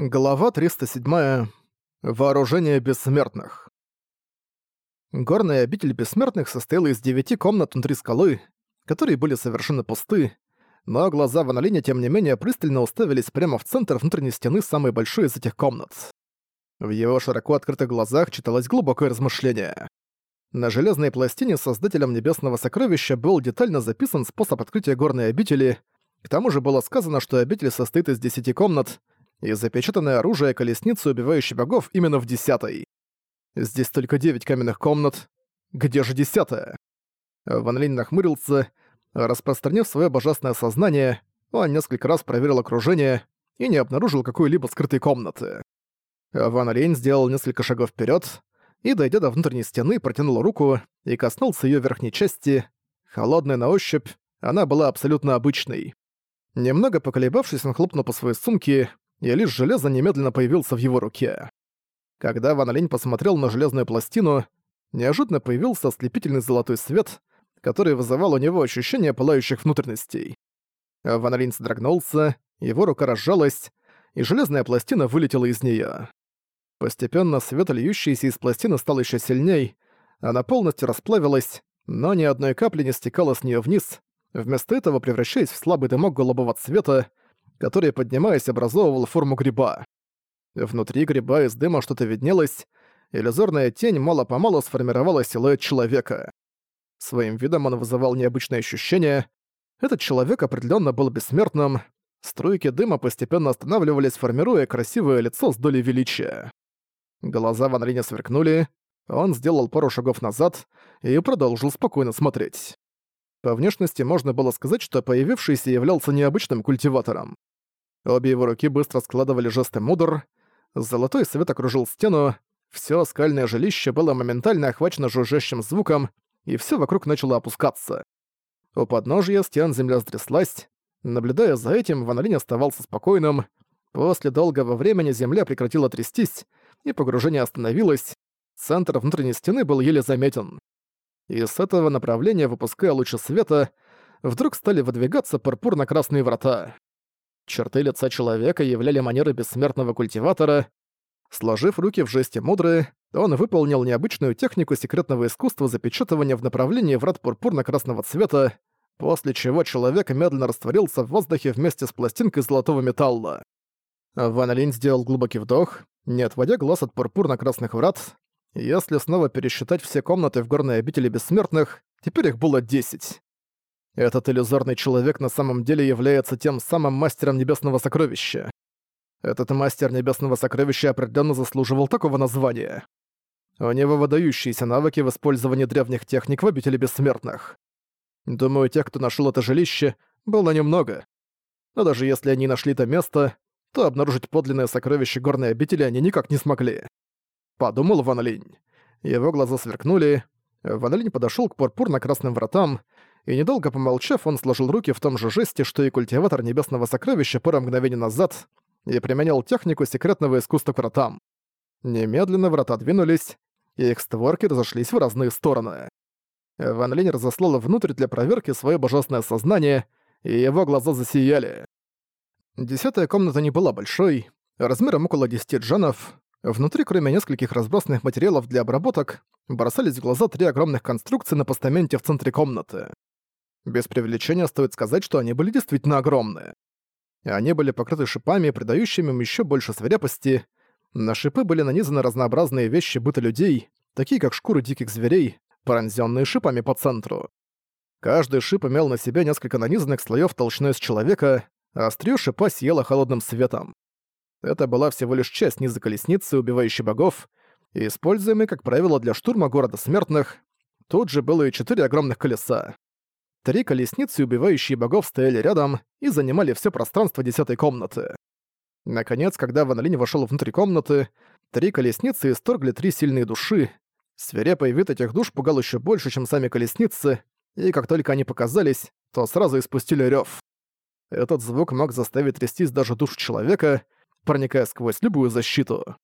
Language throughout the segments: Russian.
Глава 307. Вооружение бессмертных. Горная обитель бессмертных состояла из девяти комнат внутри скалы, которые были совершенно пусты, но глаза Ван Линя, тем не менее, пристально уставились прямо в центр внутренней стены самой большой из этих комнат. В его широко открытых глазах читалось глубокое размышление. На железной пластине создателем Небесного Сокровища был детально записан способ открытия горной обители, к тому же было сказано, что обитель состоит из десяти комнат, и запечатанное оружие колесницы, убивающей богов, именно в десятой. Здесь только девять каменных комнат. Где же десятая? Ван Линь нахмурился. Распространив свое божественное сознание, он несколько раз проверил окружение и не обнаружил какой-либо скрытой комнаты. Ван Линь сделал несколько шагов вперед и, дойдя до внутренней стены, протянул руку и коснулся ее верхней части. Холодная на ощупь, она была абсолютно обычной. Немного поколебавшись, он хлопнул по своей сумке, и лишь железо немедленно появился в его руке. Когда Ван Линь посмотрел на железную пластину, неожиданно появился ослепительный золотой свет, который вызывал у него ощущение пылающих внутренностей. Ван Линь содрогнулся, его рука разжалась, и железная пластина вылетела из неё. Постепенно свет, льющийся из пластины, стал ещё сильней, она полностью расплавилась, но ни одной капли не стекала с неё вниз, вместо этого превращаясь в слабый дымок голубого цвета, который, поднимаясь, образовывал форму гриба. Внутри гриба из дыма что-то виднелось, иллюзорная тень мало-помалу сформировала силуэт человека. Своим видом он вызывал необычное ощущение. Этот человек определенно был бессмертным. Струйки дыма постепенно останавливались, формируя красивое лицо с долей величия. Глаза Ван Линя сверкнули, он сделал пару шагов назад и продолжил спокойно смотреть. По внешности можно было сказать, что появившийся являлся необычным культиватором. Обе его руки быстро складывали жесты мудр. Золотой свет окружил стену. Всё скальное жилище было моментально охвачено жужжащим звуком, и всё вокруг начало опускаться. У подножия стен земля стряслась. Наблюдая за этим, Ван Линь оставался спокойным. После долгого времени земля прекратила трястись, и погружение остановилось. Центр внутренней стены был еле заметен. И с этого направления, выпуская лучи света, вдруг стали выдвигаться пурпурно-красные врата. Черты лица человека являли манеры бессмертного культиватора. Сложив руки в жесте мудрые, он выполнил необычную технику секретного искусства запечатывания в направлении врат пурпурно-красного цвета, после чего человек медленно растворился в воздухе вместе с пластинкой золотого металла. Ван Линь сделал глубокий вдох, не отводя глаз от пурпурно-красных врат. Если снова пересчитать все комнаты в горной обители бессмертных, теперь их было десять. Этот иллюзорный человек на самом деле является тем самым мастером Небесного Сокровища. Этот мастер Небесного Сокровища определенно заслуживал такого названия. У него выдающиеся навыки в использовании древних техник в обители бессмертных. Думаю, тех, кто нашел это жилище, было немного. Но даже если они нашли это место, то обнаружить подлинное сокровище горной обители они никак не смогли. Подумал Ван Линь. Его глаза сверкнули. Ван Линь подошёл к пурпурно-красным вратам, и недолго помолчав, он сложил руки в том же жесте, что и культиватор Небесного Сокровища пару мгновений назад, и применял технику секретного искусства к вратам. Немедленно врата двинулись, и их створки разошлись в разные стороны. Ван Линь разослал внутрь для проверки свое божественное сознание, и его глаза засияли. Десятая комната не была большой, размером около 10 джанов. Внутри, кроме нескольких разбросанных материалов для обработок, бросались в глаза три огромных конструкции на постаменте в центре комнаты. Без привлечения стоит сказать, что они были действительно огромные. Они были покрыты шипами, придающими им еще больше свирепости. На шипы были нанизаны разнообразные вещи быта людей, такие как шкуры диких зверей, пронзенные шипами по центру. Каждый шип имел на себе несколько нанизанных слоев толщиной с человека, а острие шипа сияло холодным светом. Это была всего лишь часть низа колесницы, убивающей богов, и используемой, как правило, для штурма города смертных. Тут же было и четыре огромных колеса. Три колесницы, убивающие богов, стояли рядом и занимали все пространство десятой комнаты. Наконец, когда Ван Линь вошёл внутрь комнаты, три колесницы исторгли три сильные души. Свирепый вид этих душ пугал еще больше, чем сами колесницы, и как только они показались, то сразу испустили рев. Этот звук мог заставить трястись даже душу человека, проникая сквозь любую защиту.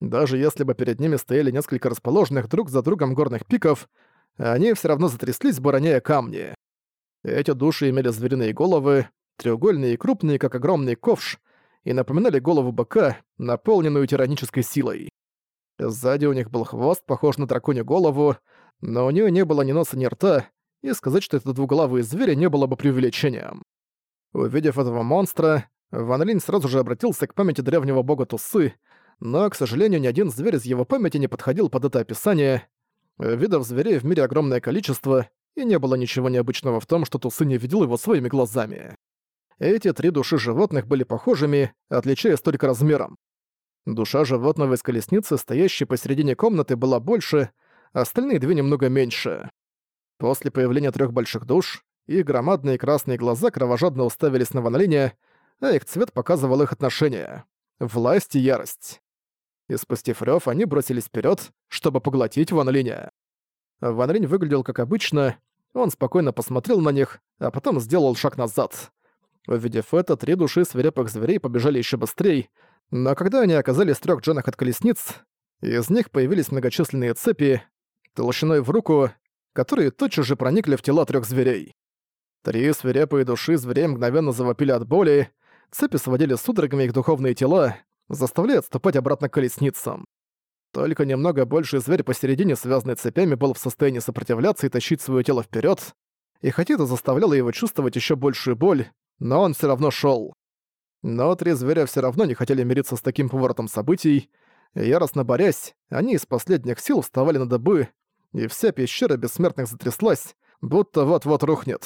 Даже если бы перед ними стояли несколько расположенных друг за другом горных пиков, они все равно затряслись, бороняя камни. Эти души имели звериные головы, треугольные и крупные, как огромный ковш, и напоминали голову быка, наполненную тиранической силой. Сзади у них был хвост, похож на драконью голову, но у нее не было ни носа, ни рта, и сказать, что это двуглавые звери, не было бы преувеличением. Увидев этого монстра, Ван Линь сразу же обратился к памяти древнего бога Тусы, но, к сожалению, ни один зверь из его памяти не подходил под это описание. Видов зверей в мире огромное количество, и не было ничего необычного в том, что Тусы не видел его своими глазами. Эти три души животных были похожими, отличаясь только размером. Душа животного из колесницы, стоящей посередине комнаты, была больше, остальные две немного меньше. После появления трех больших душ, их громадные красные глаза кровожадно уставились на Ван Линя, а их цвет показывал их отношения. Власть и ярость. И спустив рёв, они бросились вперед, чтобы поглотить Ван. Ван Линь выглядел как обычно, он спокойно посмотрел на них, а потом сделал шаг назад. Увидев это, три души свирепых зверей побежали еще быстрее, но когда они оказались в трёх джанах от колесниц, из них появились многочисленные цепи, толщиной в руку, которые тотчас же проникли в тела трёх зверей. Три свирепые души зверей мгновенно завопили от боли, цепи сводили судорогами их духовные тела, заставляя отступать обратно к колесницам. Только немного больший зверь посередине, связанный цепями, был в состоянии сопротивляться и тащить свое тело вперед, и хотя это заставляло его чувствовать еще большую боль, но он все равно шел. Но три зверя все равно не хотели мириться с таким поворотом событий, и яростно борясь, они из последних сил вставали на добы, и вся пещера бессмертных затряслась, будто вот-вот рухнет.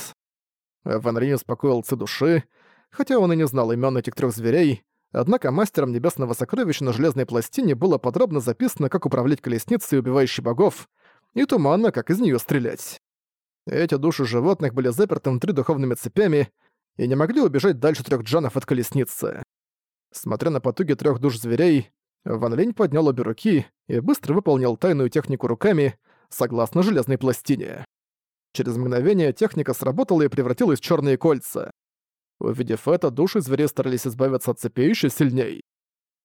Ван Рин успокоил Ци души, хотя он и не знал имен этих трех зверей, однако мастером Небесного Сокровища на Железной Пластине было подробно записано, как управлять колесницей, убивающей богов, и туманно, как из нее стрелять. Эти души животных были заперты внутри духовными цепями и не могли убежать дальше трех джанов от колесницы. Смотря на потуги трех душ зверей, Ван Линь поднял обе руки и быстро выполнил тайную технику руками, согласно железной пластине. Через мгновение техника сработала и превратилась в черные кольца. Увидев это, души зверей старались избавиться от цепей еще сильней.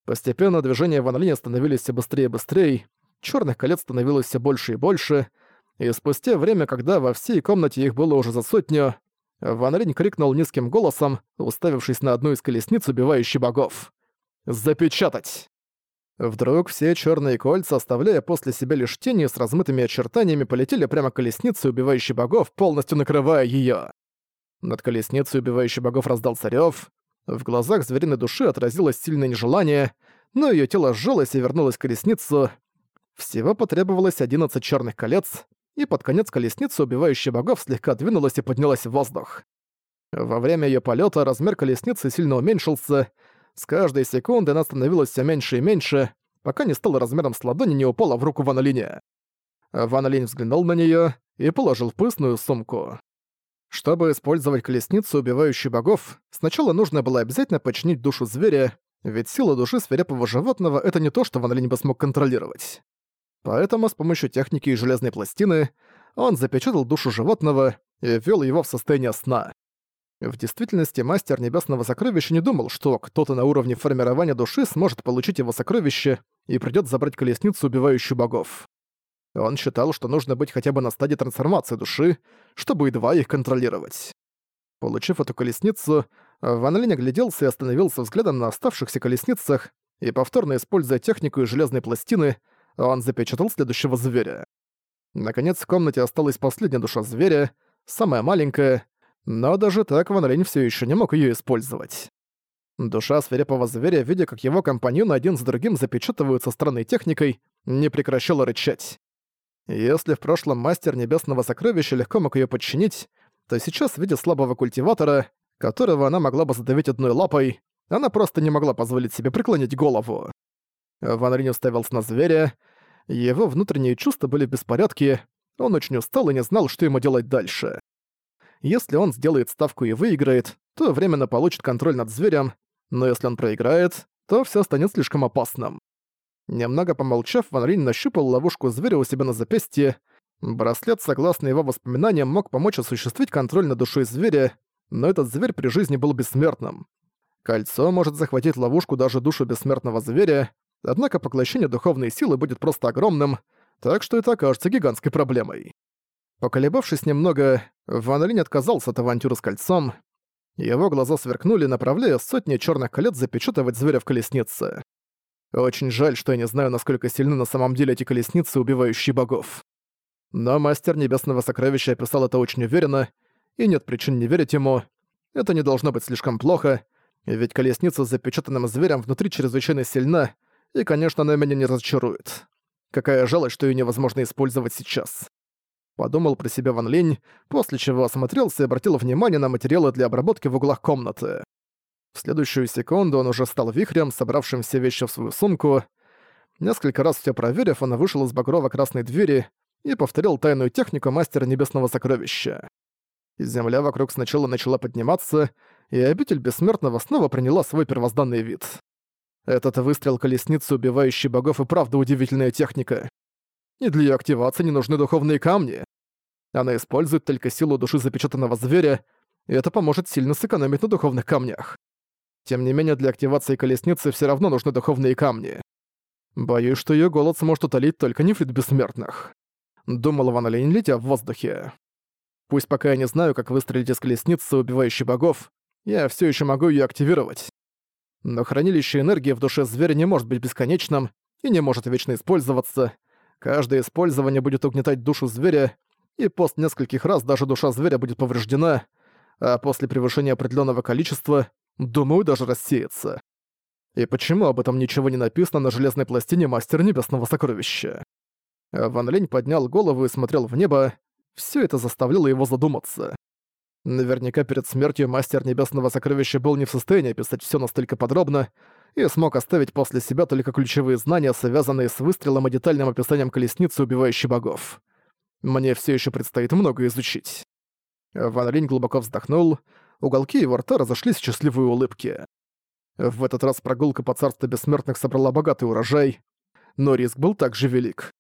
Постепенно движения Ван Линя становились все быстрее и быстрее, черных колец становилось все больше и больше, и спустя время, когда во всей комнате их было уже за сотню, Ван Линь крикнул низким голосом, уставившись на одну из колесниц, убивающей богов. «Запечатать!» Вдруг все черные кольца, оставляя после себя лишь тени с размытыми очертаниями, полетели прямо к колеснице, убивающей богов, полностью накрывая ее. Над колесницей убивающей богов раздался рев. В глазах звериной души отразилось сильное нежелание, но ее тело сжалось и вернулось к колесницу. Всего потребовалось 11 черных колец, и под конец колесница, убивающая богов, слегка двинулась и поднялась в воздух. Во время ее полета размер колесницы сильно уменьшился, с каждой секунды она становилась все меньше и меньше, пока не стала размером с ладони не упала в руку Ван Линя. Взглянул на нее и положил в пыльную сумку. Чтобы использовать колесницу, убивающую богов, сначала нужно было обязательно починить душу зверя, ведь сила души свирепого животного — это не то, что Ван Линь бы смог контролировать. Поэтому с помощью техники и железной пластины он запечатал душу животного и ввел его в состояние сна. В действительности мастер Небесного Сокровища не думал, что кто-то на уровне формирования души сможет получить его сокровище и придёт забрать колесницу, убивающую богов. Он считал, что нужно быть хотя бы на стадии трансформации души, чтобы едва их контролировать. Получив эту колесницу, Ван Линь огляделся и остановился взглядом на оставшихся колесницах, и повторно используя технику и железной пластины, он запечатал следующего зверя. Наконец в комнате осталась последняя душа зверя, самая маленькая, но даже так Ван Линь всё ещё не мог её использовать. Душа свирепого зверя, видя, как его компаньоны один за другим запечатываются странной техникой, не прекращала рычать. Если в прошлом мастер Небесного Сокровища легко мог её подчинить, то сейчас, видя слабого культиватора, которого она могла бы задавить одной лапой, она просто не могла позволить себе преклонить голову. Ван Ринь уставился на зверя, его внутренние чувства были в беспорядке, он очень устал и не знал, что ему делать дальше. Если он сделает ставку и выиграет, то временно получит контроль над зверем, но если он проиграет, то всё станет слишком опасным. Немного помолчав, Ван Ринь нащупал ловушку зверя у себя на запястье. Браслет, согласно его воспоминаниям, мог помочь осуществить контроль над душой зверя, но этот зверь при жизни был бессмертным. Кольцо может захватить ловушку даже душу бессмертного зверя, однако поглощение духовной силы будет просто огромным, так что это окажется гигантской проблемой. Поколебавшись немного, Ван Линь отказался от авантюры с кольцом. Его глаза сверкнули, направляя сотни черных колец запечатывать зверя в колеснице. Очень жаль, что я не знаю, насколько сильны на самом деле эти колесницы, убивающие богов. Но мастер Небесного Сокровища описал это очень уверенно, и нет причин не верить ему. Это не должно быть слишком плохо, ведь колесница с запечатанным зверем внутри чрезвычайно сильна, и, конечно, она меня не разочарует. Какая жалость, что ее невозможно использовать сейчас. Подумал про себя Ван Линь, после чего осмотрелся и обратил внимание на материалы для обработки в углах комнаты. В следующую секунду он уже стал вихрем, собравшим все вещи в свою сумку. Несколько раз все проверив, он вышел из багрово-красной двери и повторил тайную технику Мастера Небесного Сокровища. Земля вокруг сначала начала подниматься, и обитель Бессмертного снова приняла свой первозданный вид. Этот выстрел колесницы, убивающий богов, и правда удивительная техника. И для её активации не нужны духовные камни. Она использует только силу души запечатанного зверя, и это поможет сильно сэкономить на духовных камнях. Тем не менее, для активации колесницы всё равно нужны духовные камни. Боюсь, что её голод сможет утолить только нефрит бессмертных. Думал Ван Линь, летя в воздухе. Пусть пока я не знаю, как выстрелить из колесницы, убивающей богов, я всё ещё могу её активировать. Но хранилище энергии в душе зверя не может быть бесконечным и не может вечно использоваться. Каждое использование будет угнетать душу зверя, и после нескольких раз даже душа зверя будет повреждена, а после превышения определенного количества, думаю, даже рассеется. И почему об этом ничего не написано на железной пластине Мастера Небесного Сокровища? Ван Лень поднял голову и смотрел в небо. Все это заставляло его задуматься. Наверняка перед смертью Мастер Небесного Сокровища был не в состоянии описать все настолько подробно и смог оставить после себя только ключевые знания, связанные с выстрелом и детальным описанием колесницы, убивающей богов. Мне все еще предстоит много изучить. Ван Линь глубоко вздохнул, уголки его рта разошлись в счастливые улыбки. В этот раз прогулка по царству бессмертных собрала богатый урожай, но риск был также велик.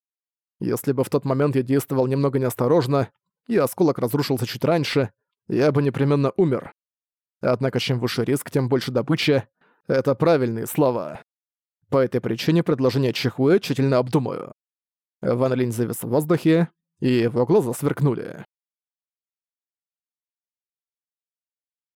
Если бы в тот момент я действовал немного неосторожно, и осколок разрушился чуть раньше, я бы непременно умер. Однако чем выше риск, тем больше добыча. Это правильные слова. По этой причине предложение Чихуэ тщательно обдумаю. Ван Линь завис в воздухе, и его глаза сверкнули.